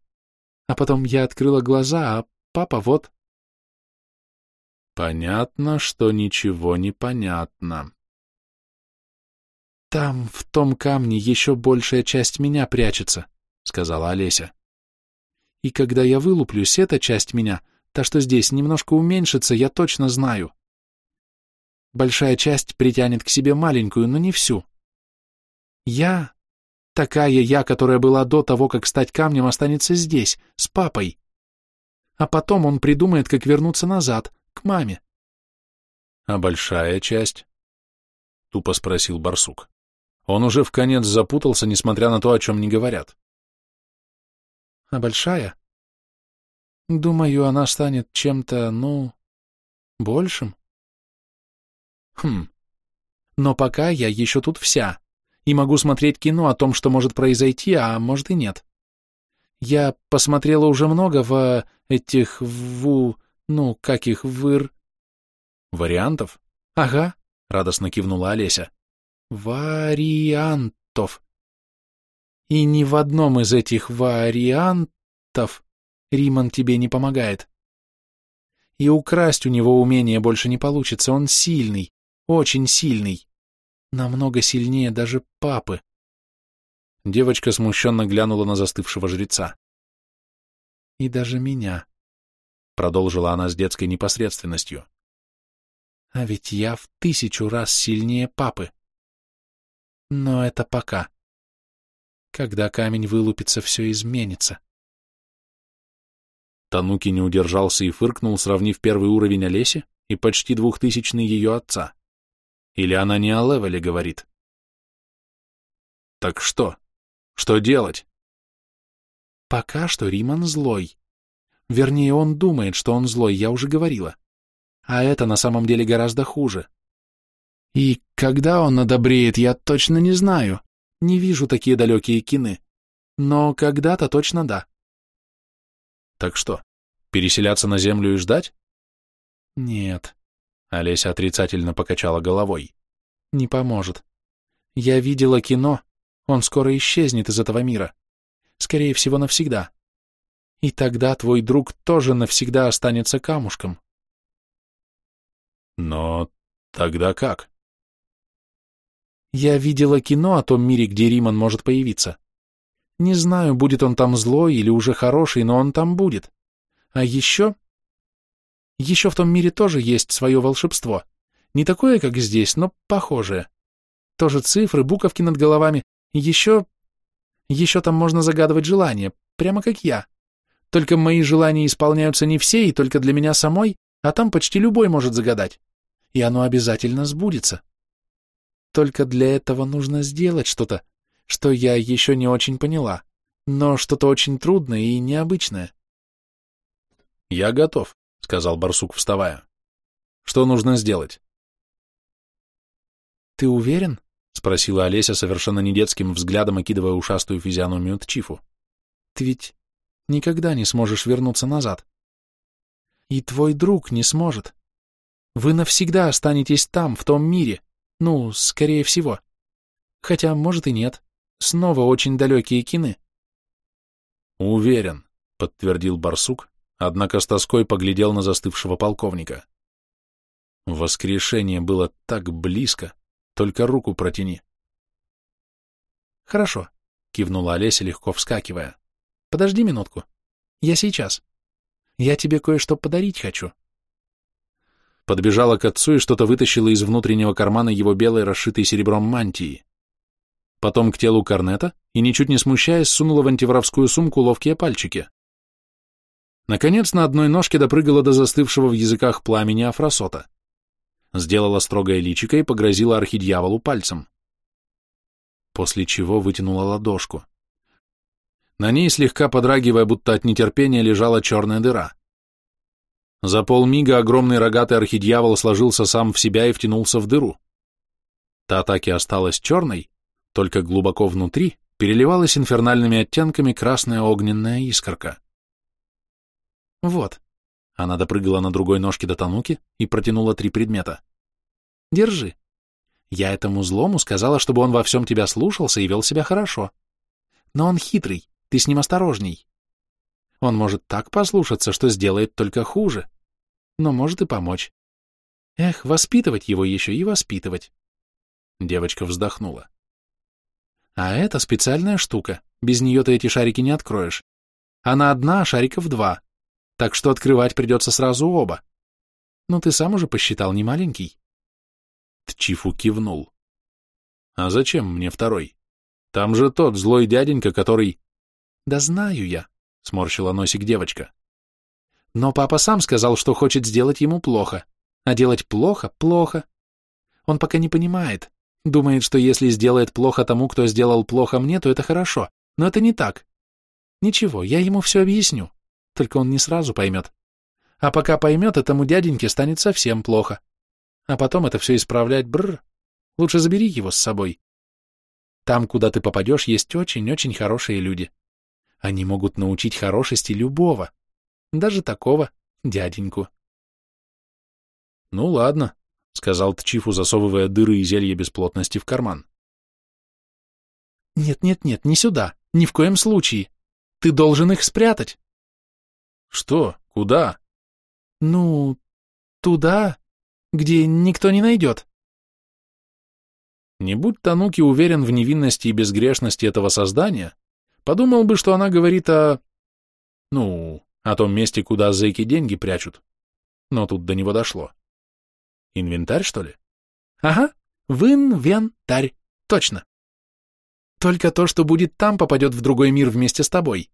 Speaker 2: А потом я открыла глаза, а папа вот.
Speaker 1: Понятно, что ничего не понятно.
Speaker 2: Там, в том камне, еще большая часть меня прячется, сказала Олеся. И когда я вылуплюсь, эта часть меня, та, что здесь, немножко уменьшится, я точно знаю. Большая часть притянет к себе маленькую, но не всю. Я Такая я, которая была до того, как стать камнем, останется здесь, с папой. А потом он придумает, как вернуться назад, к маме.
Speaker 1: — А большая часть? — тупо спросил барсук. Он уже в конец запутался, несмотря на то, о чем не говорят.
Speaker 2: — А большая? Думаю, она станет чем-то, ну, большим. Хм. Но пока я еще тут вся и могу смотреть кино о том, что может произойти, а может и нет. Я посмотрела уже много в этих в ну, как их выр...
Speaker 1: Вариантов?
Speaker 2: Ага,
Speaker 1: радостно кивнула Олеся.
Speaker 2: Вариантов. И ни в одном из этих вариантов Риман тебе не помогает. И украсть у него умение больше не получится, он сильный, очень сильный. Намного сильнее даже папы.
Speaker 1: Девочка смущенно глянула на застывшего жреца.
Speaker 2: И даже меня.
Speaker 1: Продолжила она с детской непосредственностью.
Speaker 2: А ведь я в тысячу раз сильнее папы. Но это пока. Когда камень вылупится, все изменится.
Speaker 1: Тануки не удержался и фыркнул, сравнив первый уровень Олеси и почти двухтысячный ее отца. Или она не о левеле говорит? Так что? Что делать?
Speaker 2: Пока что Риман злой. Вернее, он думает, что он злой, я уже говорила. А это на самом деле гораздо хуже. И когда он одобреет, я точно не знаю. Не вижу такие далекие кины. Но когда-то точно да.
Speaker 1: Так что, переселяться на землю и ждать?
Speaker 2: Нет.
Speaker 1: Олеся отрицательно покачала головой.
Speaker 2: Не поможет. Я видела кино. Он скоро исчезнет из этого мира. Скорее всего, навсегда. И тогда твой друг тоже навсегда останется камушком.
Speaker 1: Но тогда как?
Speaker 2: Я видела кино о том мире, где Риман может появиться. Не знаю, будет он там злой или уже хороший, но он там будет. А еще еще в том мире тоже есть свое волшебство. Не такое, как здесь, но похожее. Тоже цифры, буковки над головами. Еще... Еще там можно загадывать желания, прямо как я. Только мои желания исполняются не все и только для меня самой, а там почти любой может загадать. И оно обязательно сбудется. Только для этого нужно сделать что-то, что я еще не очень поняла, но что-то очень трудное и необычное.
Speaker 1: Я готов, — сказал барсук, вставая. «Что нужно сделать?»
Speaker 2: «Ты уверен?»
Speaker 1: спросила Олеся совершенно недетским взглядом, окидывая ушастую физиономию Тчифу.
Speaker 2: Ты ведь никогда не сможешь вернуться назад. И твой друг не сможет. Вы навсегда останетесь там, в том мире. Ну, скорее всего. Хотя, может и нет. Снова очень далекие кины.
Speaker 1: Уверен, подтвердил барсук, однако с тоской поглядел на застывшего полковника. Воскрешение было так близко, только руку протяни.
Speaker 2: Хорошо, кивнула Олеся, легко вскакивая. Подожди минутку. Я сейчас. Я тебе кое-что подарить хочу.
Speaker 1: Подбежала к отцу и что-то вытащила из внутреннего кармана его белой, расшитой серебром мантии. Потом к телу корнета и, ничуть не смущаясь, сунула в антиворовскую сумку ловкие пальчики. Наконец, на одной ножке допрыгала до застывшего в языках пламени Афросота. Сделала строгое личико и погрозила архидьяволу пальцем. После чего вытянула ладошку. На ней, слегка подрагивая, будто от нетерпения, лежала черная дыра. За полмига огромный рогатый архидьявол сложился сам в себя и втянулся в дыру. Та так и осталась черной, только глубоко внутри переливалась инфернальными оттенками красная огненная искорка.
Speaker 2: «Вот».
Speaker 1: Она допрыгала на другой ножке до Тануки и протянула три предмета.
Speaker 2: «Держи. Я этому злому сказала, чтобы он во всем тебя слушался и вел себя хорошо. Но он хитрый, ты с ним осторожней. Он может так послушаться, что сделает только хуже, но может и помочь. Эх, воспитывать его еще и воспитывать».
Speaker 1: Девочка вздохнула.
Speaker 2: А это специальная штука, без нее ты эти шарики не откроешь. Она одна, а шариков два так что открывать придется сразу оба. Но ты сам уже посчитал, не маленький.
Speaker 1: Тчифу кивнул. А зачем мне второй? Там же тот злой дяденька, который...
Speaker 2: Да знаю я, сморщила носик девочка. Но папа сам сказал, что хочет сделать ему плохо. А делать плохо — плохо. Он пока не понимает. Думает, что если сделает плохо тому, кто сделал плохо мне, то это хорошо. Но это не так. Ничего, я ему все объясню только он не сразу поймет. А пока поймет, этому дяденьке станет совсем плохо. А потом это все исправлять, бррр. Лучше забери его с собой. Там, куда ты попадешь, есть очень-очень хорошие люди. Они могут научить хорошести любого, даже такого дяденьку.
Speaker 1: Ну ладно, — сказал Тчифу, засовывая дыры и зелье бесплотности в карман.
Speaker 2: «Нет-нет-нет, не сюда, ни в коем случае. Ты должен их спрятать».
Speaker 1: Что? Куда?
Speaker 2: Ну, туда, где никто не найдет.
Speaker 1: Не будь Тануки уверен в невинности и безгрешности этого создания, подумал бы, что она говорит о... Ну, о том месте, куда зэки деньги прячут. Но тут до него дошло. Инвентарь, что ли?
Speaker 2: Ага, в инвентарь, точно. Только то, что будет там, попадет в другой мир вместе с тобой.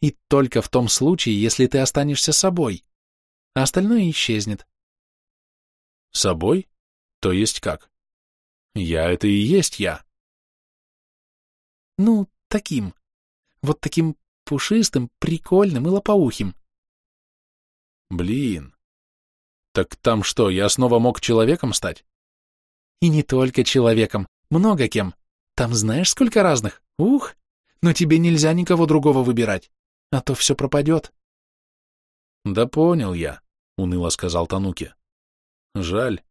Speaker 2: И только в том случае, если ты останешься собой, а остальное исчезнет.
Speaker 1: Собой? То есть как? Я — это и есть я.
Speaker 2: Ну, таким. Вот таким пушистым, прикольным и лопоухим.
Speaker 1: Блин. Так там что, я снова мог человеком стать?
Speaker 2: И не только человеком, много кем. Там знаешь, сколько разных? Ух! Но тебе нельзя никого другого выбирать а то все пропадет.
Speaker 1: Да понял я, уныло сказал Тануки. Жаль.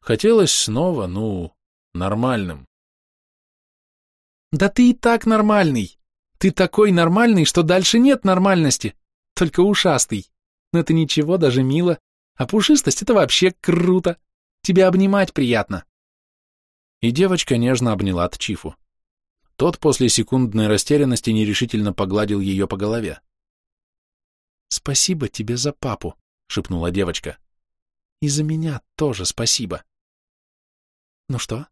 Speaker 1: Хотелось снова, ну, нормальным.
Speaker 2: Да ты и так нормальный. Ты такой нормальный, что дальше нет нормальности, только ушастый. Но это ничего, даже мило. А пушистость — это вообще круто. Тебя обнимать приятно.
Speaker 1: И девочка нежно обняла Тчифу. Тот после секундной растерянности нерешительно погладил ее по голове.
Speaker 2: «Спасибо тебе за папу», — шепнула девочка. «И за меня тоже спасибо». «Ну что,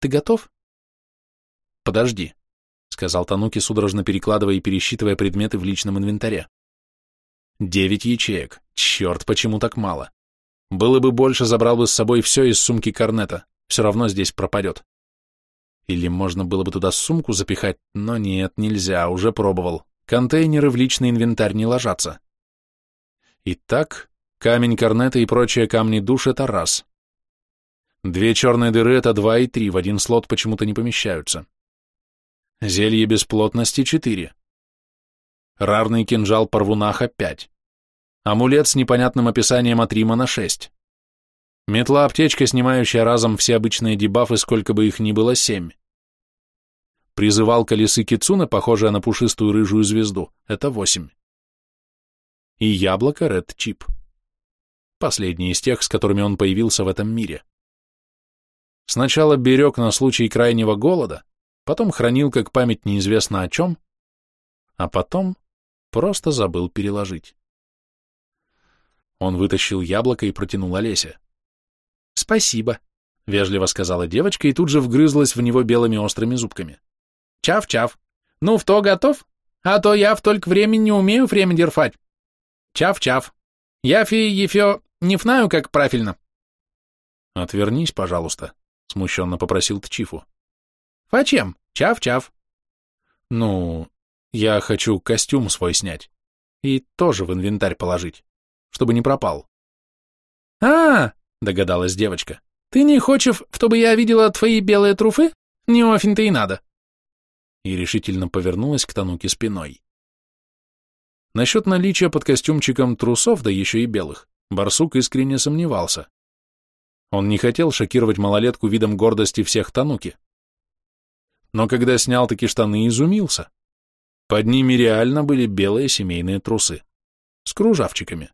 Speaker 2: ты готов?»
Speaker 1: «Подожди», — сказал Тануки, судорожно перекладывая и пересчитывая предметы в личном инвентаре. «Девять ячеек. Черт, почему так мало? Было бы больше, забрал бы с собой все из сумки Корнета. Все равно здесь пропадет. Или можно было бы туда сумку запихать, но нет, нельзя, уже пробовал. Контейнеры в личный инвентарь не ложатся. Итак, камень корнета и прочие камни душ — это раз. Две черные дыры — это два и три, в один слот почему-то не помещаются. Зелье бесплотности — четыре. Рарный кинжал Парвунаха — пять. Амулет с непонятным описанием от Рима на шесть. Метла-аптечка, снимающая разом все обычные дебафы, сколько бы их ни было, семь. Призывал колесы Кицуна, похожая на пушистую рыжую звезду, это восемь. И яблоко Ред Чип. Последний из тех, с которыми он появился в этом мире. Сначала берег на случай крайнего голода, потом хранил как память неизвестно о чем, а потом просто забыл переложить. Он вытащил яблоко и протянул Олесе. «Спасибо», — вежливо сказала девочка и тут же вгрызлась в него белыми острыми зубками. «Чав-чав. Ну, в то готов? А то я в только времени не умею время дерфать. Чав-чав. Яфи, ефё, не знаю, как правильно». «Отвернись, пожалуйста», — смущенно попросил Тчифу. «Зачем? Чав-чав». «Ну, я хочу костюм свой снять и тоже в инвентарь положить, чтобы не пропал».
Speaker 3: «А, — догадалась девочка, — ты не хочешь, чтобы я видела твои белые труфы? Не офин-то и надо».
Speaker 1: И решительно повернулась к Тануке спиной. Насчет наличия под костюмчиком трусов, да еще и белых, барсук искренне сомневался. Он не хотел шокировать малолетку видом гордости всех Тануки. Но когда снял таки штаны, изумился. Под ними реально были белые семейные трусы. С кружавчиками.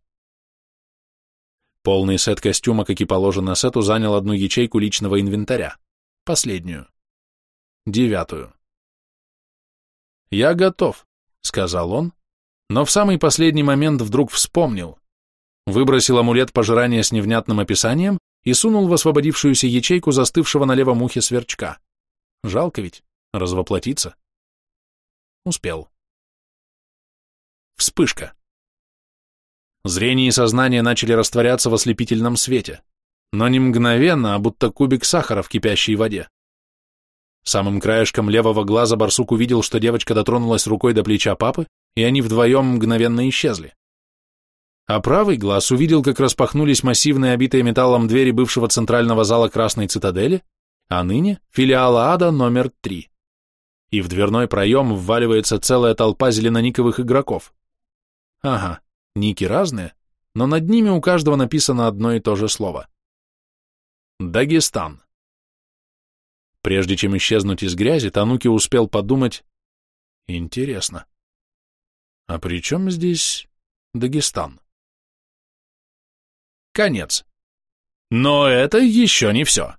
Speaker 1: Полный сет костюма, как и положено сету, занял одну ячейку личного инвентаря. Последнюю. Девятую. «Я готов», — сказал он, но в самый последний момент вдруг вспомнил. Выбросил амулет пожирания с невнятным описанием и сунул в освободившуюся ячейку застывшего на левом ухе сверчка. Жалко ведь, развоплотиться. Успел. Вспышка. Зрение и сознание начали растворяться в ослепительном свете, но не мгновенно, а будто кубик сахара в кипящей воде. Самым краешком левого глаза барсук увидел, что девочка дотронулась рукой до плеча папы, и они вдвоем мгновенно исчезли а правый глаз увидел, как распахнулись массивные обитые металлом двери бывшего центрального зала Красной Цитадели, а ныне филиала ада номер три. И в дверной проем вваливается целая толпа зеленониковых игроков. Ага, ники разные, но над ними у каждого написано одно и то же слово. Дагестан. Прежде чем исчезнуть из грязи, Тануки успел подумать, интересно, а при чем здесь Дагестан? Конец. Но это еще не все.